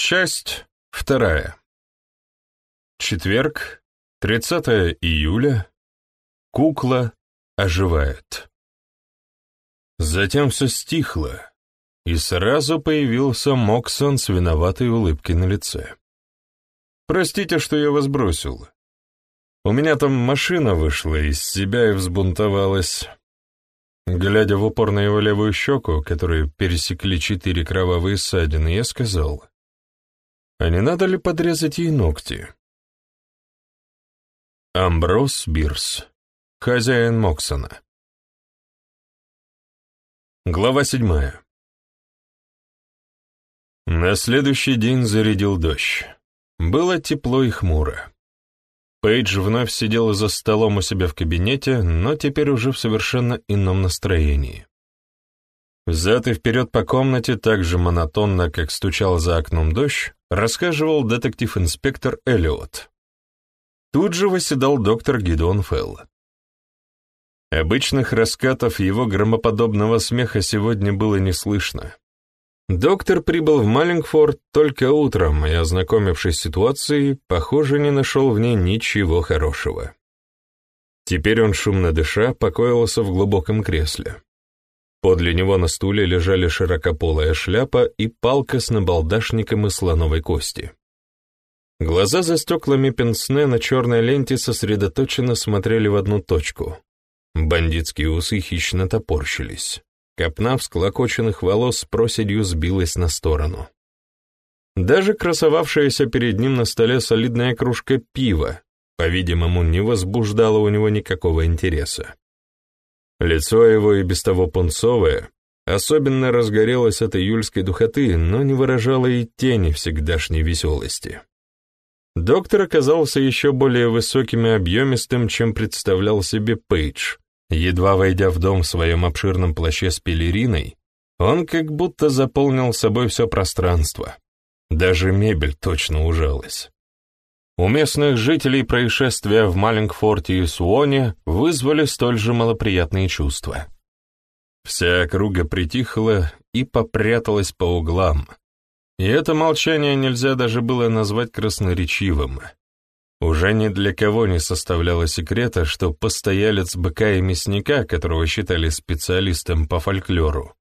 Часть вторая. Четверг, 30 июля. Кукла оживает. Затем все стихло, и сразу появился Моксон с виноватой улыбкой на лице. «Простите, что я вас бросил. У меня там машина вышла из себя и взбунтовалась. Глядя в упор на его левую щеку, которую пересекли четыре кровавые ссадины, я сказал, «А не надо ли подрезать ей ногти?» Амброс Бирс, хозяин Моксона. Глава седьмая. На следующий день зарядил дождь. Было тепло и хмуро. Пейдж вновь сидел за столом у себя в кабинете, но теперь уже в совершенно ином настроении. Взад и вперед по комнате, так же монотонно, как стучал за окном дождь, рассказывал детектив-инспектор Эллиот. Тут же восседал доктор Гидеон Фелл. Обычных раскатов его громоподобного смеха сегодня было не слышно. Доктор прибыл в Маллингфорд только утром и, ознакомившись с ситуацией, похоже, не нашел в ней ничего хорошего. Теперь он, шумно дыша, покоился в глубоком кресле. Подле него на стуле лежали широкополая шляпа и палка с набалдашником из слоновой кости. Глаза за стеклами пенсне на черной ленте сосредоточенно смотрели в одну точку. Бандитские усы хищно топорщились. Копна всклокоченных волос с проседью сбилась на сторону. Даже красовавшаяся перед ним на столе солидная кружка пива, по-видимому, не возбуждала у него никакого интереса. Лицо его и без того пунцовое, особенно разгорелось от июльской духоты, но не выражало и тени всегдашней веселости. Доктор оказался еще более высоким и объемистым, чем представлял себе Пейдж, Едва войдя в дом в своем обширном плаще с пелериной, он как будто заполнил собой все пространство. Даже мебель точно ужалась. У местных жителей происшествия в Маллингфорте и Суоне вызвали столь же малоприятные чувства. Вся округа притихла и попряталась по углам, и это молчание нельзя даже было назвать красноречивым. Уже ни для кого не составляло секрета, что постоялец быка и мясника, которого считали специалистом по фольклору,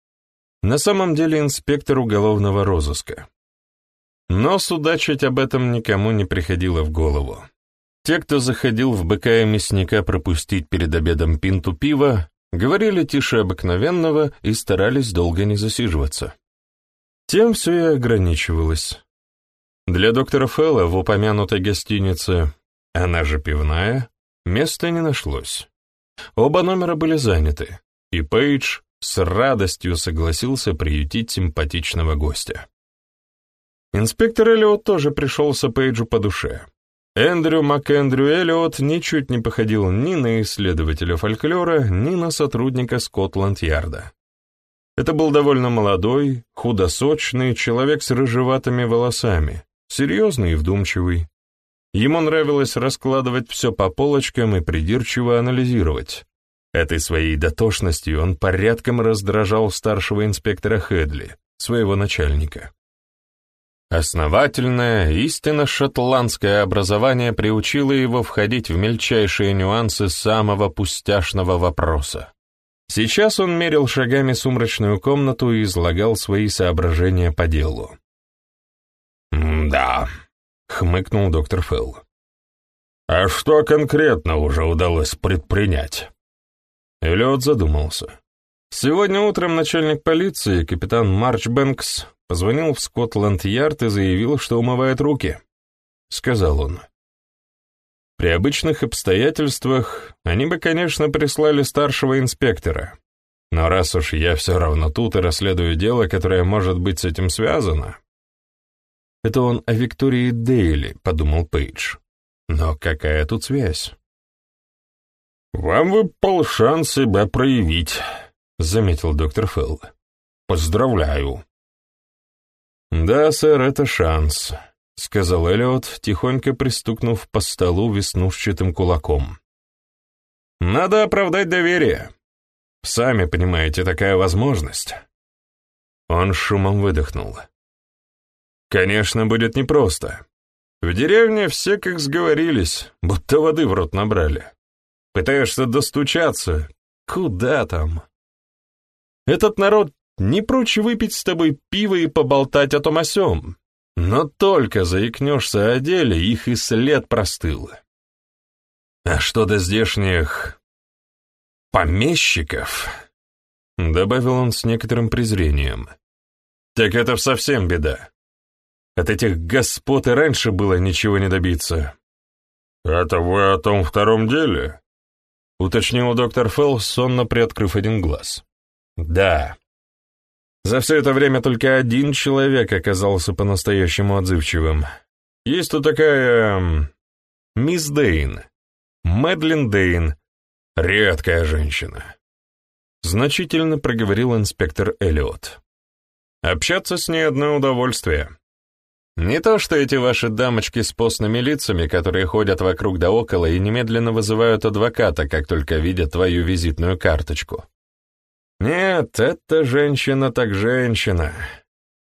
на самом деле инспектор уголовного розыска. Но судачить об этом никому не приходило в голову. Те, кто заходил в быка и мясника пропустить перед обедом пинту пива, говорили тише обыкновенного и старались долго не засиживаться. Тем все и ограничивалось. Для доктора Фэлла в упомянутой гостинице, она же пивная, места не нашлось. Оба номера были заняты, и Пейдж с радостью согласился приютить симпатичного гостя. Инспектор Эллиот тоже пришелся Пейджу по душе. Эндрю МакЭндрю Эллиот ничуть не походил ни на исследователя фольклора, ни на сотрудника Скотланд-Ярда. Это был довольно молодой, худосочный человек с рыжеватыми волосами, серьезный и вдумчивый. Ему нравилось раскладывать все по полочкам и придирчиво анализировать. Этой своей дотошностью он порядком раздражал старшего инспектора Хедли, своего начальника. Основательное, истинно шотландское образование приучило его входить в мельчайшие нюансы самого пустяшного вопроса. Сейчас он мерил шагами сумрачную комнату и излагал свои соображения по делу. «Да», — хмыкнул доктор Фелл. «А что конкретно уже удалось предпринять?» Эллиот задумался. Сегодня утром начальник полиции, капитан Марчбэнкс, позвонил в Скотланд-Ярд и заявил, что умывает руки. Сказал он. При обычных обстоятельствах они бы, конечно, прислали старшего инспектора. Но раз уж я все равно тут и расследую дело, которое может быть с этим связано, это он о Виктории Дейли, подумал Пейдж. Но какая тут связь? «Вам выпал шанс себя проявить», — заметил доктор Фелл. «Поздравляю». «Да, сэр, это шанс», — сказал Эллиот, тихонько пристукнув по столу веснушчатым кулаком. «Надо оправдать доверие. Сами понимаете, такая возможность». Он шумом выдохнул. Конечно, будет непросто. В деревне все как сговорились, будто воды в рот набрали. Пытаешься достучаться. Куда там? Этот народ не прочь выпить с тобой пиво и поболтать о том о сём. Но только заикнешься о деле, их и след простыл. А что до здешних помещиков, добавил он с некоторым презрением, так это совсем беда. От этих господ и раньше было ничего не добиться. «Это вы о том втором деле?» — уточнил доктор Фелл, сонно приоткрыв один глаз. «Да. За все это время только один человек оказался по-настоящему отзывчивым. Есть тут такая... мисс Дейн. Мэдлин Дейн. Редкая женщина». Значительно проговорил инспектор Эллиот. «Общаться с ней одно удовольствие. Не то, что эти ваши дамочки с постными лицами, которые ходят вокруг да около и немедленно вызывают адвоката, как только видят твою визитную карточку. Нет, эта женщина так женщина.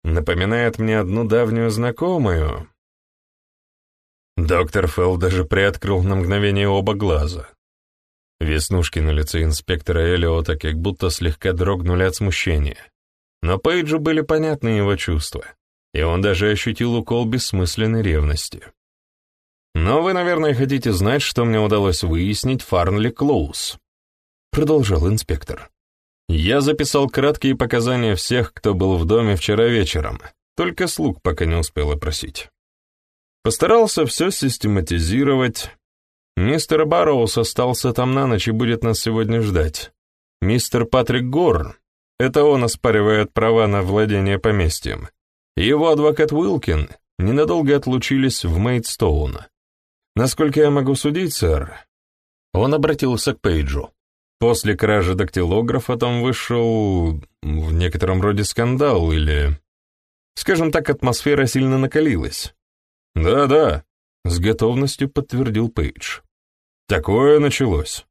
Напоминает мне одну давнюю знакомую. Доктор Фелл даже приоткрыл на мгновение оба глаза. Веснушки на лице инспектора Элиота как будто слегка дрогнули от смущения. Но Пейджу были понятны его чувства и он даже ощутил укол бессмысленной ревности. «Но вы, наверное, хотите знать, что мне удалось выяснить Фарнли Клоус», — продолжал инспектор. «Я записал краткие показания всех, кто был в доме вчера вечером, только слуг пока не успел опросить. Постарался все систематизировать. Мистер Барроуз остался там на ночь и будет нас сегодня ждать. Мистер Патрик Горн, это он оспаривает права на владение поместьем, его адвокат Уилкин ненадолго отлучились в Мейдстоун. Насколько я могу судить, сэр, он обратился к Пейджу. После кражи дактилографа там вышел в некотором роде скандал или... Скажем так, атмосфера сильно накалилась. «Да-да», — с готовностью подтвердил Пейдж. «Такое началось.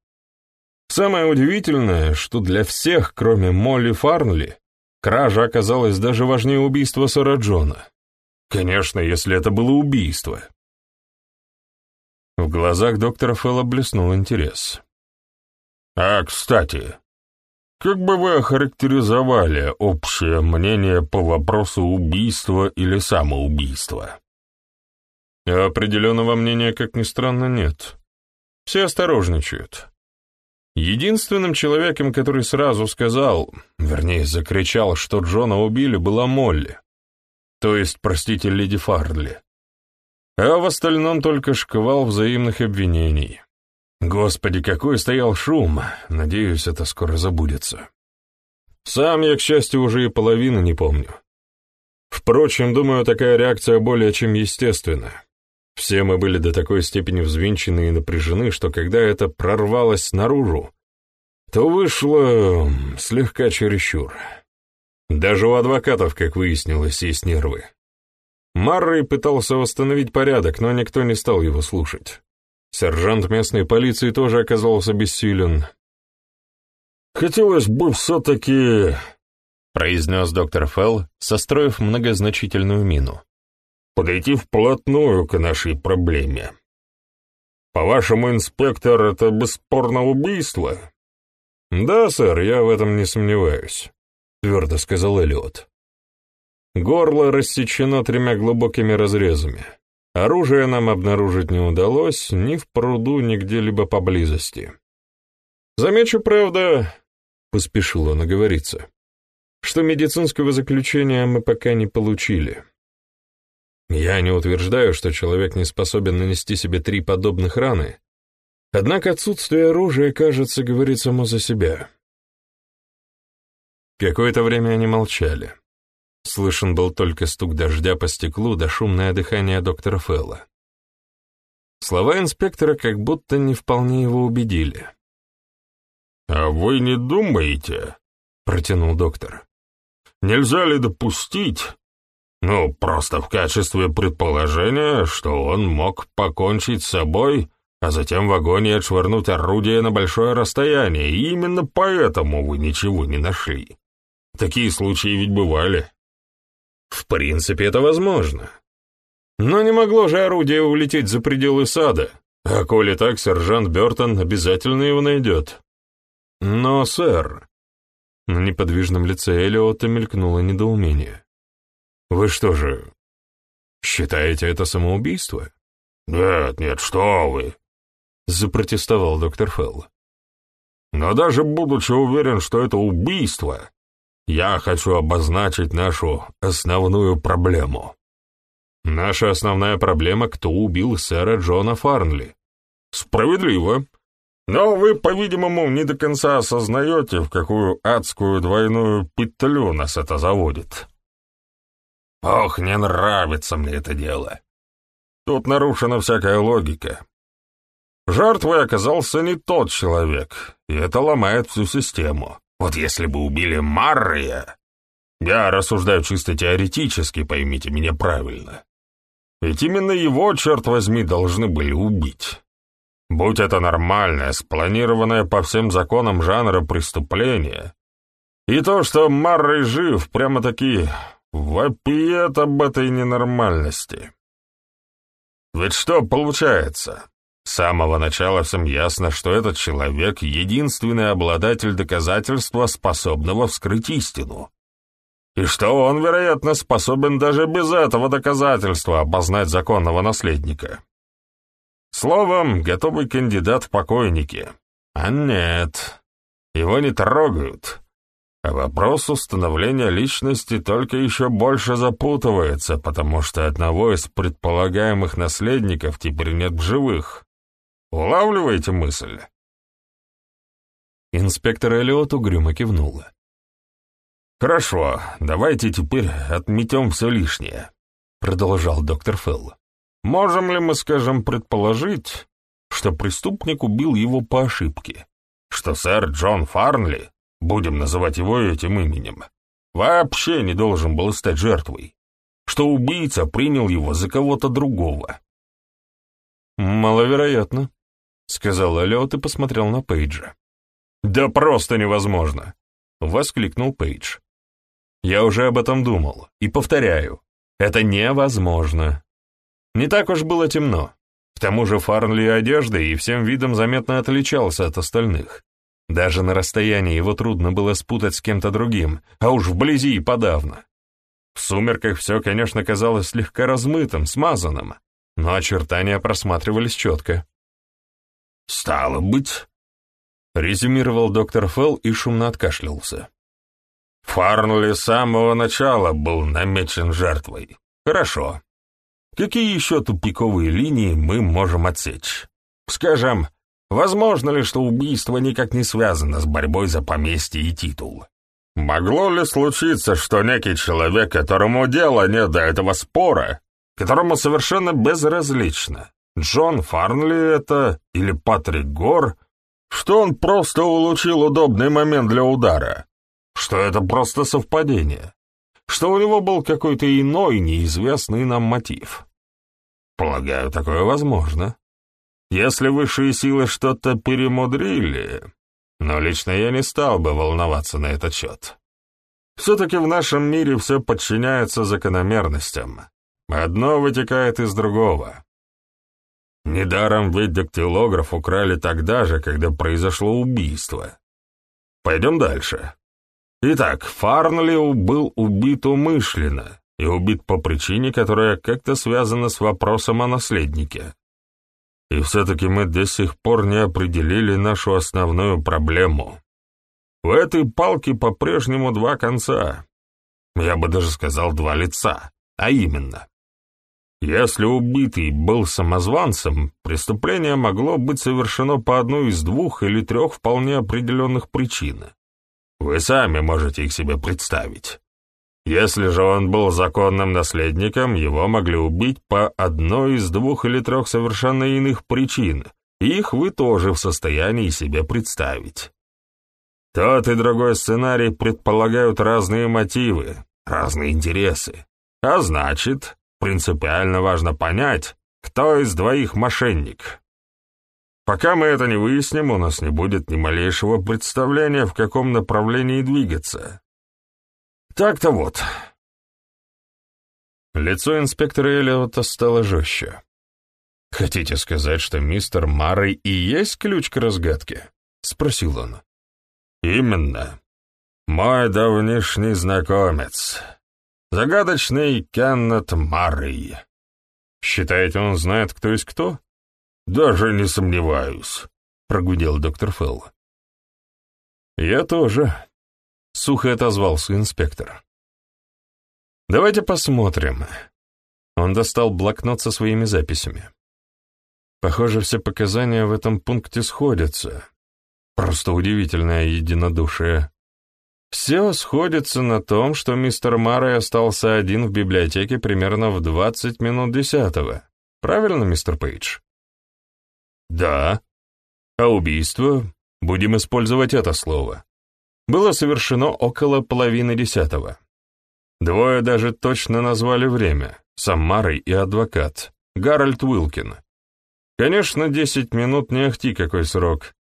Самое удивительное, что для всех, кроме Молли Фарнли, Кража оказалась даже важнее убийства сэра Джона. Конечно, если это было убийство. В глазах доктора Фэлла блеснул интерес. «А, кстати, как бы вы охарактеризовали общее мнение по вопросу убийства или самоубийства?» Определенного мнения, как ни странно, нет. Все осторожничают. Единственным человеком, который сразу сказал, вернее, закричал, что Джона убили, была Молли, то есть, простите, леди Фарли. А в остальном только шквал взаимных обвинений. Господи, какой стоял шум, надеюсь, это скоро забудется. Сам я, к счастью, уже и половины не помню. Впрочем, думаю, такая реакция более чем естественна. Все мы были до такой степени взвинчены и напряжены, что когда это прорвалось наружу, то вышло слегка чересчур. Даже у адвокатов, как выяснилось, есть нервы. Маррой пытался восстановить порядок, но никто не стал его слушать. Сержант местной полиции тоже оказался бессилен. «Хотелось бы все-таки...» — произнес доктор Фелл, состроив многозначительную мину подойти вплотную к нашей проблеме. По-вашему, инспектор, это бесспорно убийство? Да, сэр, я в этом не сомневаюсь, твердо сказал Эллиот. Горло рассечено тремя глубокими разрезами. Оружие нам обнаружить не удалось ни в пруду, ни где-либо поблизости. Замечу, правда, поспешил он оговориться, что медицинского заключения мы пока не получили. Я не утверждаю, что человек не способен нанести себе три подобных раны, однако отсутствие оружия, кажется, говорит само за себя. Какое-то время они молчали. Слышен был только стук дождя по стеклу да шумное дыхание доктора Фелла. Слова инспектора как будто не вполне его убедили. «А вы не думаете?» — протянул доктор. «Нельзя ли допустить, ну, просто в качестве предположения, что он мог покончить с собой, а затем в вагоне отшвырнуть орудие на большое расстояние, и именно поэтому вы ничего не нашли. Такие случаи ведь бывали. В принципе, это возможно. Но не могло же орудие улететь за пределы сада, а коли так, сержант Бертон обязательно его найдет. Но, сэр... На неподвижном лице Элиота мелькнуло недоумение. «Вы что же, считаете это самоубийство?» «Нет, нет, что вы!» — запротестовал доктор Фелл. «Но даже будучи уверен, что это убийство, я хочу обозначить нашу основную проблему». «Наша основная проблема — кто убил сэра Джона Фарнли?» «Справедливо. Но вы, по-видимому, не до конца осознаете, в какую адскую двойную петлю нас это заводит. Ох, не нравится мне это дело. Тут нарушена всякая логика. Жертвой оказался не тот человек, и это ломает всю систему. Вот если бы убили Маррия... Я рассуждаю чисто теоретически, поймите меня правильно. Ведь именно его, черт возьми, должны были убить. Будь это нормальное, спланированное по всем законам жанра преступление, и то, что Маррой жив, прямо-таки вопиет об этой ненормальности. Ведь что получается? С самого начала всем ясно, что этот человек — единственный обладатель доказательства, способного вскрыть истину. И что он, вероятно, способен даже без этого доказательства опознать законного наследника. Словом, готовый кандидат в покойники. А нет, его не трогают. А вопрос установления личности только еще больше запутывается, потому что одного из предполагаемых наследников теперь нет в живых. Улавливаете мысль? Инспектор Эллиот угрюмо кивнула. «Хорошо, давайте теперь отметем все лишнее», — продолжал доктор Фелл. Можем ли мы, скажем, предположить, что преступник убил его по ошибке, что сэр Джон Фарнли, будем называть его этим именем, вообще не должен был стать жертвой, что убийца принял его за кого-то другого? «Маловероятно», — сказал Эллиот и посмотрел на Пейджа. «Да просто невозможно!» — воскликнул Пейдж. «Я уже об этом думал, и повторяю, это невозможно. Не так уж было темно. К тому же Фарнли одеждой и всем видом заметно отличался от остальных. Даже на расстоянии его трудно было спутать с кем-то другим, а уж вблизи и подавно. В сумерках все, конечно, казалось слегка размытым, смазанным, но очертания просматривались четко. «Стало быть», — резюмировал доктор Фелл и шумно откашлялся. «Фарнли с самого начала был намечен жертвой. Хорошо. Какие еще тупиковые линии мы можем отсечь? Скажем, возможно ли, что убийство никак не связано с борьбой за поместье и титул? Могло ли случиться, что некий человек, которому дело нет до этого спора, которому совершенно безразлично, Джон Фарнли это или Патрик Гор, что он просто улучил удобный момент для удара, что это просто совпадение, что у него был какой-то иной, неизвестный нам мотив. Полагаю, такое возможно. Если высшие силы что-то перемудрили, но лично я не стал бы волноваться на этот счет. Все-таки в нашем мире все подчиняется закономерностям. Одно вытекает из другого. Недаром ведь дактилограф украли тогда же, когда произошло убийство. Пойдем дальше. Итак, Фарнли был убит умышленно, и убит по причине, которая как-то связана с вопросом о наследнике. И все-таки мы до сих пор не определили нашу основную проблему. У этой палки по-прежнему два конца. Я бы даже сказал два лица, а именно. Если убитый был самозванцем, преступление могло быть совершено по одной из двух или трех вполне определенных причин. Вы сами можете их себе представить. Если же он был законным наследником, его могли убить по одной из двух или трех совершенно иных причин, их вы тоже в состоянии себе представить. Тот и другой сценарий предполагают разные мотивы, разные интересы. А значит, принципиально важно понять, кто из двоих мошенник. Пока мы это не выясним, у нас не будет ни малейшего представления, в каком направлении двигаться. Так-то вот. Лицо инспектора Эллиота стало жестче. «Хотите сказать, что мистер Маррей и есть ключ к разгадке?» — спросил он. «Именно. Мой давнишний знакомец. Загадочный Кеннет Маррей». «Считаете, он знает, кто есть кто?» «Даже не сомневаюсь», — прогудел доктор Фелл. «Я тоже», — сухо отозвался инспектор. «Давайте посмотрим». Он достал блокнот со своими записями. Похоже, все показания в этом пункте сходятся. Просто удивительное единодушие. Все сходится на том, что мистер Маррей остался один в библиотеке примерно в 20 минут десятого. Правильно, мистер Пейдж? Да. А убийство, будем использовать это слово, было совершено около половины десятого. Двое даже точно назвали время, сам Маррей и адвокат, Гарольд Уилкин. Конечно, 10 минут не ахти какой срок.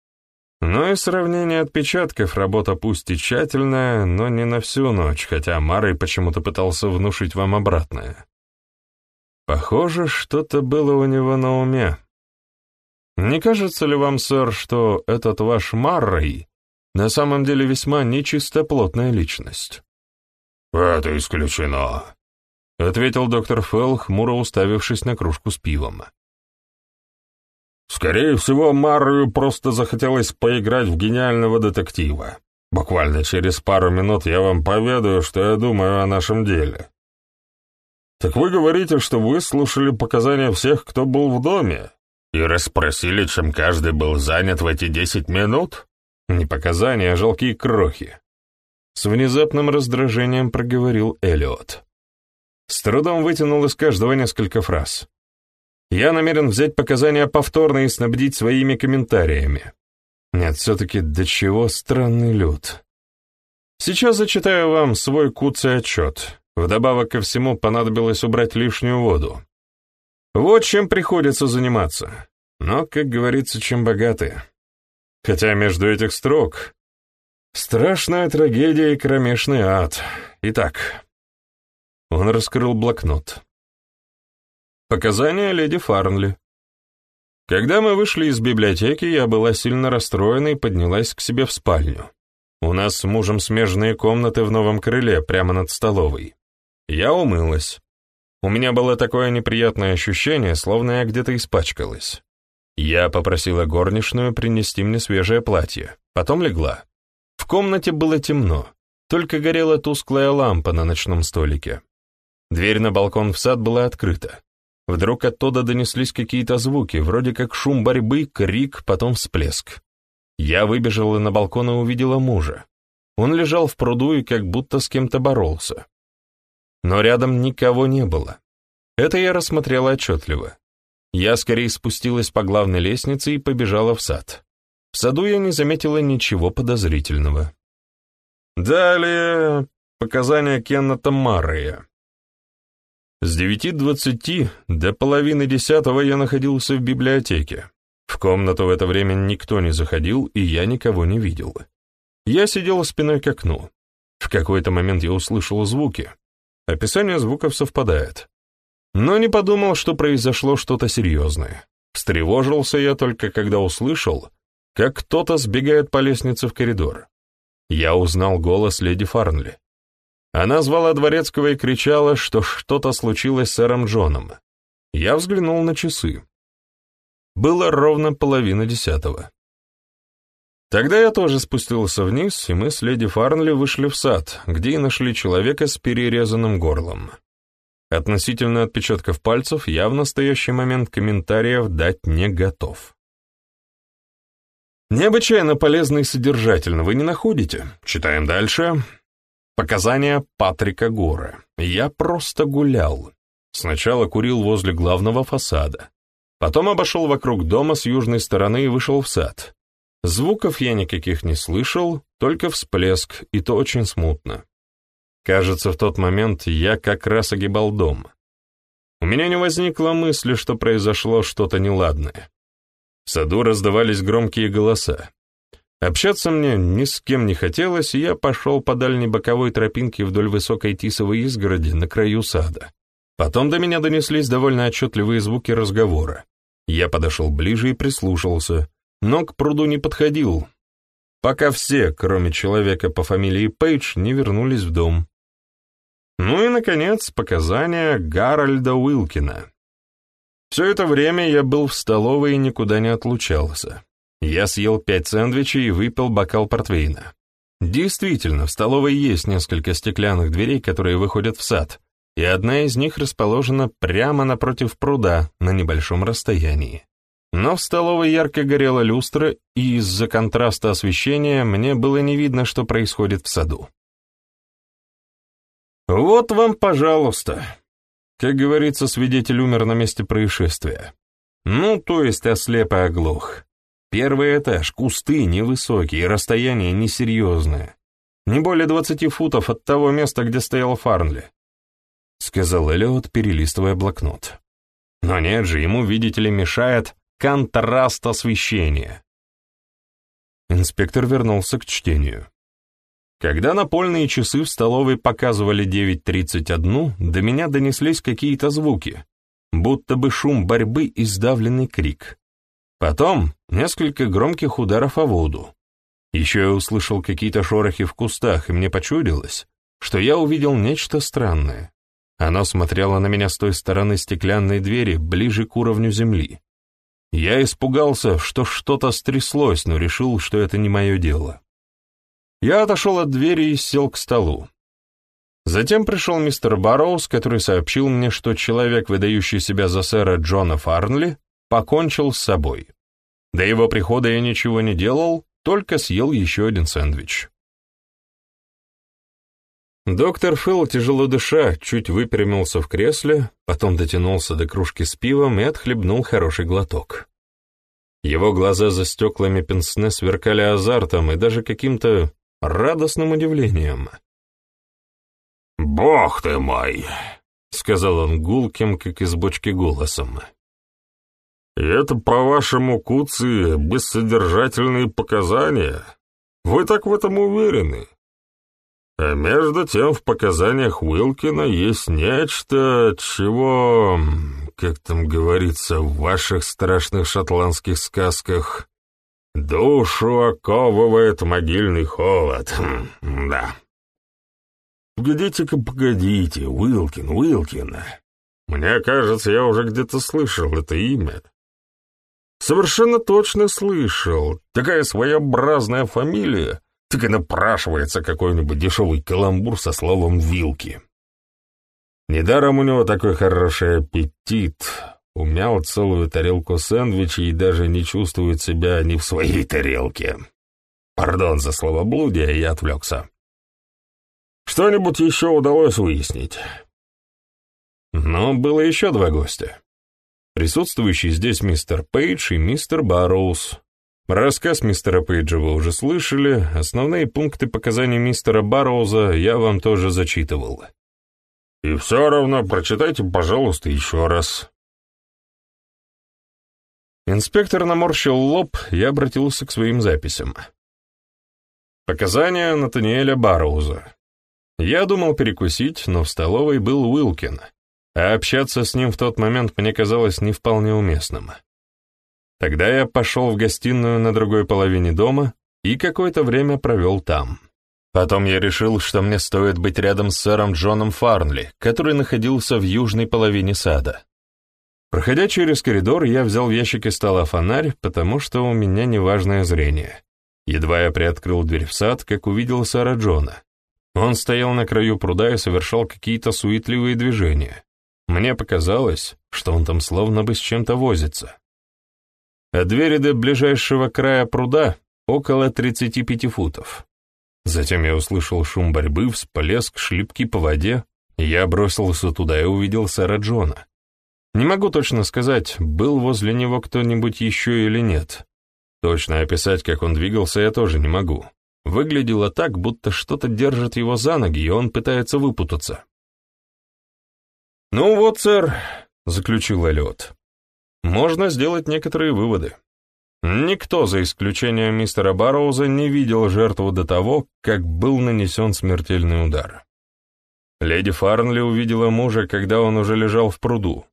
Но и сравнение отпечатков работа пусть и тщательная, но не на всю ночь, хотя Марой почему-то пытался внушить вам обратное. Похоже, что-то было у него на уме. Не кажется ли вам, сэр, что этот ваш Маррой на самом деле весьма нечистоплотная личность? «Это исключено», — ответил доктор Фелл, хмуро уставившись на кружку с пивом. Скорее всего, Марию просто захотелось поиграть в гениального детектива. Буквально через пару минут я вам поведаю, что я думаю о нашем деле. Так вы говорите, что вы слушали показания всех, кто был в доме, и расспросили, чем каждый был занят в эти десять минут? Не показания, а жалкие крохи. С внезапным раздражением проговорил Элиот. С трудом вытянул из каждого несколько фраз. Я намерен взять показания повторно и снабдить своими комментариями. Нет, все-таки до чего странный люд. Сейчас зачитаю вам свой куцый отчет. Вдобавок ко всему понадобилось убрать лишнюю воду. Вот чем приходится заниматься. Но, как говорится, чем богаты. Хотя между этих строк страшная трагедия и кромешный ад. Итак, он раскрыл блокнот. Показания леди Фарнли. Когда мы вышли из библиотеки, я была сильно расстроена и поднялась к себе в спальню. У нас с мужем смежные комнаты в новом крыле, прямо над столовой. Я умылась. У меня было такое неприятное ощущение, словно я где-то испачкалась. Я попросила горничную принести мне свежее платье, потом легла. В комнате было темно, только горела тусклая лампа на ночном столике. Дверь на балкон в сад была открыта. Вдруг оттуда донеслись какие-то звуки, вроде как шум борьбы, крик, потом всплеск. Я выбежала на балкон и увидела мужа. Он лежал в пруду и как будто с кем-то боролся. Но рядом никого не было. Это я рассмотрела отчетливо. Я скорее спустилась по главной лестнице и побежала в сад. В саду я не заметила ничего подозрительного. Далее показания Кеннета Маррея. С 9.20 до половины десятого я находился в библиотеке. В комнату в это время никто не заходил, и я никого не видел. Я сидел спиной к окну. В какой-то момент я услышал звуки. Описание звуков совпадает. Но не подумал, что произошло что-то серьезное. Встревожился я только, когда услышал, как кто-то сбегает по лестнице в коридор. Я узнал голос леди Фарнли. Она звала Дворецкого и кричала, что что-то случилось с сэром Джоном. Я взглянул на часы. Было ровно половина десятого. Тогда я тоже спустился вниз, и мы с леди Фарнли вышли в сад, где и нашли человека с перерезанным горлом. Относительно отпечатков пальцев я в настоящий момент комментариев дать не готов. Необычайно полезно и содержательно, вы не находите? Читаем дальше. Показания Патрика Гора. Я просто гулял. Сначала курил возле главного фасада. Потом обошел вокруг дома с южной стороны и вышел в сад. Звуков я никаких не слышал, только всплеск, и то очень смутно. Кажется, в тот момент я как раз огибал дом. У меня не возникло мысли, что произошло что-то неладное. В саду раздавались громкие голоса. Общаться мне ни с кем не хотелось, и я пошел по дальней боковой тропинке вдоль высокой тисовой изгороди на краю сада. Потом до меня донеслись довольно отчетливые звуки разговора. Я подошел ближе и прислушался, но к пруду не подходил, пока все, кроме человека по фамилии Пейдж, не вернулись в дом. Ну и, наконец, показания Гарольда Уилкина. Все это время я был в столовой и никуда не отлучался. Я съел пять сэндвичей и выпил бокал портвейна. Действительно, в столовой есть несколько стеклянных дверей, которые выходят в сад, и одна из них расположена прямо напротив пруда на небольшом расстоянии. Но в столовой ярко горела люстра, и из-за контраста освещения мне было не видно, что происходит в саду. «Вот вам, пожалуйста», как говорится, свидетель умер на месте происшествия. Ну, то есть ослеп и оглох. Первый этаж, кусты невысокие, расстояние несерьезное. Не более двадцати футов от того места, где стоял Фарнли, — сказал Эллиот, перелистывая блокнот. Но нет же, ему, видите ли, мешает контраст освещения. Инспектор вернулся к чтению. Когда напольные часы в столовой показывали 9.31, до меня донеслись какие-то звуки, будто бы шум борьбы и сдавленный крик. Потом несколько громких ударов о воду. Еще я услышал какие-то шорохи в кустах, и мне почудилось, что я увидел нечто странное. Оно смотрело на меня с той стороны стеклянной двери, ближе к уровню земли. Я испугался, что что-то стряслось, но решил, что это не мое дело. Я отошел от двери и сел к столу. Затем пришел мистер Барроуз, который сообщил мне, что человек, выдающий себя за сэра Джона Фарнли, покончил с собой. До его прихода я ничего не делал, только съел еще один сэндвич. Доктор Филл, тяжело дыша, чуть выпрямился в кресле, потом дотянулся до кружки с пивом и отхлебнул хороший глоток. Его глаза за стеклами пенсне сверкали азартом и даже каким-то радостным удивлением. «Бог ты мой!» — сказал он гулким, как из бочки голосом. И это, по-вашему, куцы, бессодержательные показания? Вы так в этом уверены? А между тем в показаниях Уилкина есть нечто, чего, как там говорится в ваших страшных шотландских сказках, душу оковывает могильный холод. Хм, да. Погодите-ка, погодите, Уилкин, Уилкин. Мне кажется, я уже где-то слышал это имя. Совершенно точно слышал. Такая своеобразная фамилия, так и напрашивается какой-нибудь дешевый каламбур со словом «вилки». Недаром у него такой хороший аппетит. Умял целую тарелку сэндвичей и даже не чувствует себя не в своей тарелке. Пардон за словоблудие, я отвлекся. Что-нибудь еще удалось выяснить? Но было еще два гостя. Присутствующий здесь мистер Пейдж и мистер Барроуз. Рассказ мистера Пейджа вы уже слышали, основные пункты показаний мистера Барроуза я вам тоже зачитывал. И все равно прочитайте, пожалуйста, еще раз. Инспектор наморщил лоб и обратился к своим записям. Показания Натаниэля Барроуза. Я думал перекусить, но в столовой был Уилкин — а общаться с ним в тот момент мне казалось не вполне уместным. Тогда я пошел в гостиную на другой половине дома и какое-то время провел там. Потом я решил, что мне стоит быть рядом с сэром Джоном Фарнли, который находился в южной половине сада. Проходя через коридор, я взял в ящике стола фонарь, потому что у меня неважное зрение. Едва я приоткрыл дверь в сад, как увидел сэра Джона. Он стоял на краю пруда и совершал какие-то суетливые движения. Мне показалось, что он там словно бы с чем-то возится. От двери до ближайшего края пруда около 35 футов. Затем я услышал шум борьбы, всплеск, шлепки по воде, я бросился туда и увидел сэра Джона. Не могу точно сказать, был возле него кто-нибудь еще или нет. Точно описать, как он двигался, я тоже не могу. Выглядело так, будто что-то держит его за ноги, и он пытается выпутаться. «Ну вот, сэр», — заключил Эллиот, — «можно сделать некоторые выводы. Никто, за исключением мистера Барроуза, не видел жертву до того, как был нанесен смертельный удар. Леди Фарнли увидела мужа, когда он уже лежал в пруду.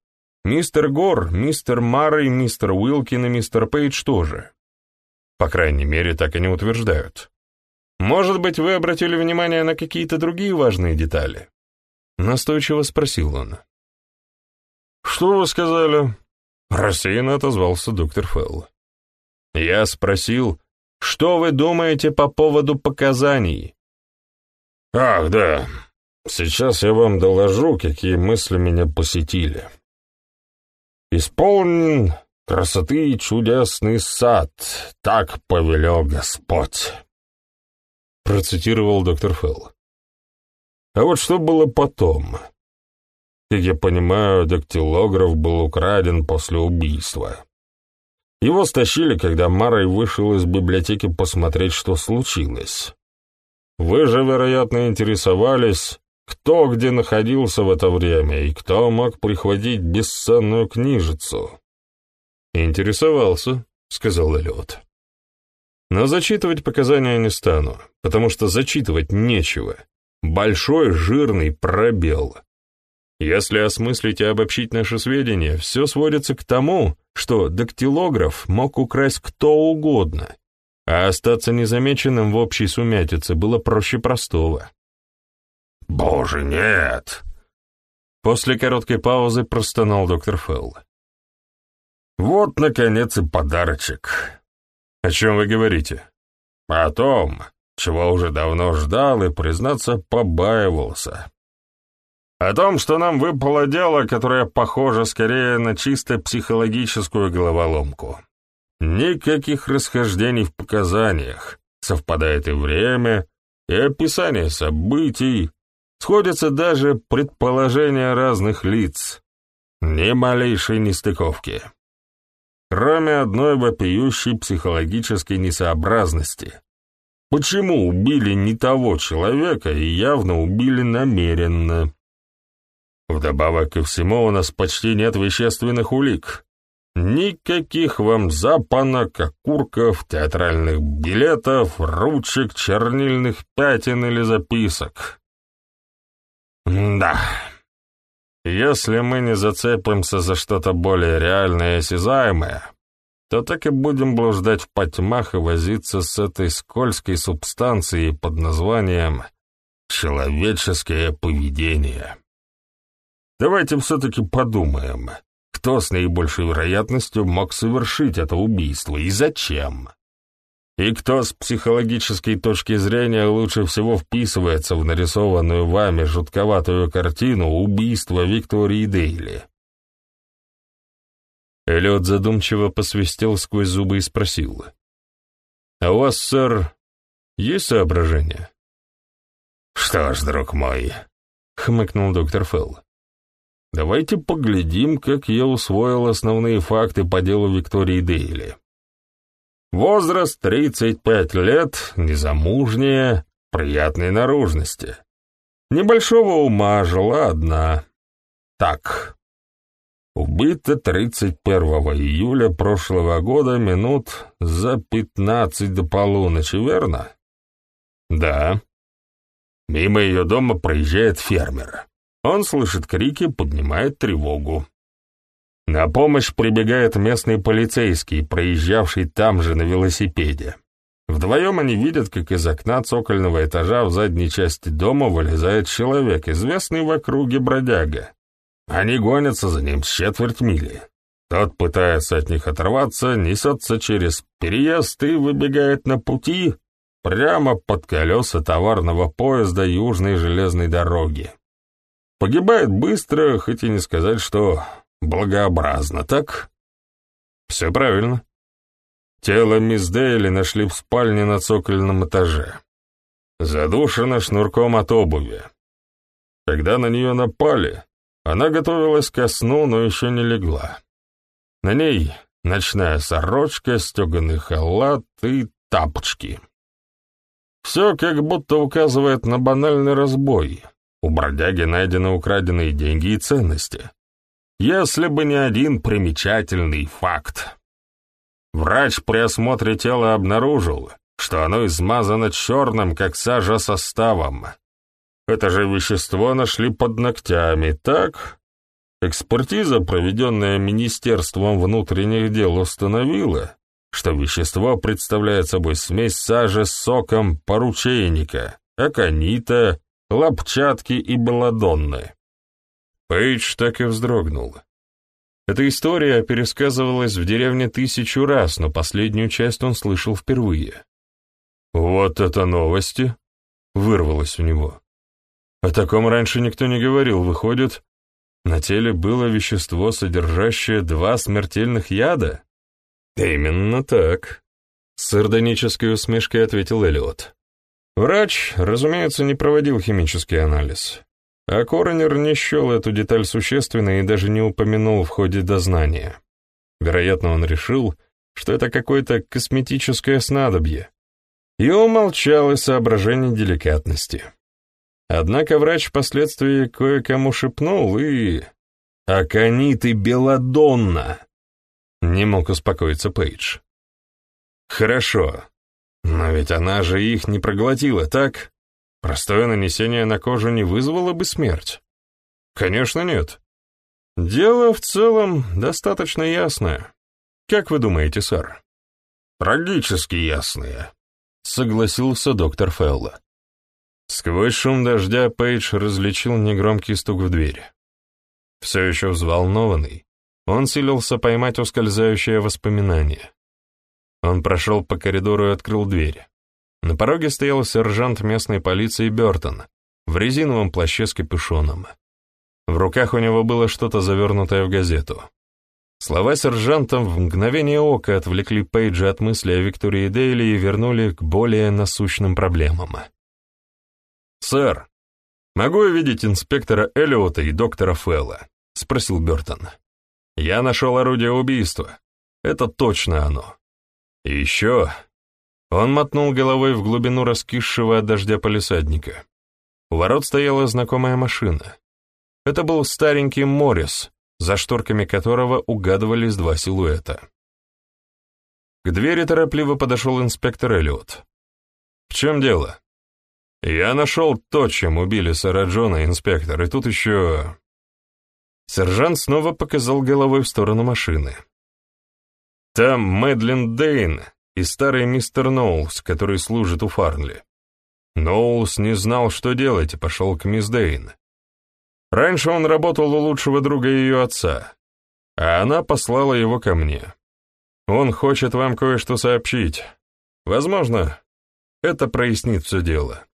Мистер Гор, мистер Маррей, мистер Уилкин и мистер Пейдж тоже. По крайней мере, так они утверждают. Может быть, вы обратили внимание на какие-то другие важные детали? Настойчиво спросил он. «Что вы сказали?» Рассеянно отозвался доктор Фелл. «Я спросил, что вы думаете по поводу показаний?» «Ах, да. Сейчас я вам доложу, какие мысли меня посетили. Исполнен красоты и чудесный сад, так повелел Господь», — процитировал доктор Фелл. «А вот что было потом?» Как я понимаю, дактилограф был украден после убийства. Его стащили, когда Марой вышел из библиотеки посмотреть, что случилось. Вы же, вероятно, интересовались, кто где находился в это время и кто мог прихватить бесценную книжицу. «Интересовался», — сказал Эллиот. «Но зачитывать показания не стану, потому что зачитывать нечего. Большой жирный пробел. Если осмыслить и обобщить наши сведения, все сводится к тому, что дактилограф мог украсть кто угодно, а остаться незамеченным в общей сумятице было проще простого. «Боже, нет!» После короткой паузы простонал доктор Фелл. «Вот, наконец, и подарочек». «О чем вы говорите?» «О том, чего уже давно ждал и, признаться, побаивался. О том, что нам выпало дело, которое похоже скорее на чисто психологическую головоломку. Никаких расхождений в показаниях, совпадает и время, и описание событий, сходятся даже предположения разных лиц. Ни малейшей нестыковки. Кроме одной вопиющей психологической несообразности. Почему убили не того человека и явно убили намеренно? Вдобавок ко всему у нас почти нет вещественных улик. Никаких вам запонок, окурков, театральных билетов, ручек, чернильных пятен или записок. Да. Если мы не зацепимся за что-то более реальное и осязаемое, то так и будем блуждать в потьмах и возиться с этой скользкой субстанцией под названием «человеческое поведение». Давайте все-таки подумаем, кто с наибольшей вероятностью мог совершить это убийство и зачем? И кто с психологической точки зрения лучше всего вписывается в нарисованную вами жутковатую картину убийства Виктории Дейли? Эллиот задумчиво посвистел сквозь зубы и спросил. «А у вас, сэр, есть соображения?» «Что ж, друг мой», — хмыкнул доктор Фелл, Давайте поглядим, как я усвоил основные факты по делу Виктории Дейли. Возраст 35 лет, незамужняя, приятной наружности. Небольшого ума, жила одна. Так. Убита 31 июля прошлого года минут за 15 до полуночи, верно? Да. Мимо ее дома проезжает фермер. Он слышит крики, поднимает тревогу. На помощь прибегает местный полицейский, проезжавший там же на велосипеде. Вдвоем они видят, как из окна цокольного этажа в задней части дома вылезает человек, известный в округе бродяга. Они гонятся за ним с четверть мили. Тот пытается от них оторваться, несется через переезд и выбегает на пути прямо под колеса товарного поезда Южной железной дороги. Погибает быстро, хоть и не сказать, что благообразно, так? Все правильно. Тело мисс Дейли нашли в спальне на цокольном этаже. Задушена шнурком от обуви. Когда на нее напали, она готовилась ко сну, но еще не легла. На ней ночная сорочка, стеганый халат и тапочки. Все как будто указывает на банальный разбой, у бродяги найдены украденные деньги и ценности. Если бы не один примечательный факт. Врач при осмотре тела обнаружил, что оно измазано черным, как сажа, составом. Это же вещество нашли под ногтями, так? Экспертиза, проведенная Министерством внутренних дел, установила, что вещество представляет собой смесь сажи с соком поручейника, аконита, лапчатки и белладонны. Пейдж так и вздрогнул. Эта история пересказывалась в деревне тысячу раз, но последнюю часть он слышал впервые. «Вот это новости!» — вырвалось у него. О таком раньше никто не говорил. Выходит, на теле было вещество, содержащее два смертельных яда? Именно так. С сардонической усмешкой ответил Эллиот. Врач, разумеется, не проводил химический анализ. А коронер не счел эту деталь существенной и даже не упомянул в ходе дознания. Вероятно, он решил, что это какое-то косметическое снадобье, и умолчал из соображений деликатности. Однако врач впоследствии кое-кому шепнул и... «Аконит и Беладонна!» Не мог успокоиться Пейдж. «Хорошо, но ведь она же их не проглотила, так?» Простое нанесение на кожу не вызвало бы смерть? Конечно, нет. Дело в целом достаточно ясное. Как вы думаете, сэр? Трагически ясное, согласился доктор Фелла. Сквозь шум дождя Пейдж различил негромкий стук в дверь. Все еще взволнованный, он силился поймать ускользающее воспоминание. Он прошел по коридору и открыл дверь. На пороге стоял сержант местной полиции Бертон в резиновом плаще с капюшоном. В руках у него было что-то завернутое в газету. Слова сержанта в мгновение ока отвлекли Пейджа от мысли о Виктории Дейли и вернули к более насущным проблемам. «Сэр, могу я видеть инспектора Эллиота и доктора Фелла?» — спросил Бертон. «Я нашел орудие убийства. Это точно оно. Еще он мотнул головой в глубину раскисшего от дождя полисадника. У ворот стояла знакомая машина. Это был старенький Моррис, за шторками которого угадывались два силуэта. К двери торопливо подошел инспектор Эллиот. «В чем дело?» «Я нашел то, чем убили сэра Джона, инспектор, и тут еще...» Сержант снова показал головой в сторону машины. «Там Мэдлин Дейн и старый мистер Ноулс, который служит у Фарнли. Ноулс не знал, что делать, и пошел к мисс Дейн. Раньше он работал у лучшего друга ее отца, а она послала его ко мне. Он хочет вам кое-что сообщить. Возможно, это прояснит все дело.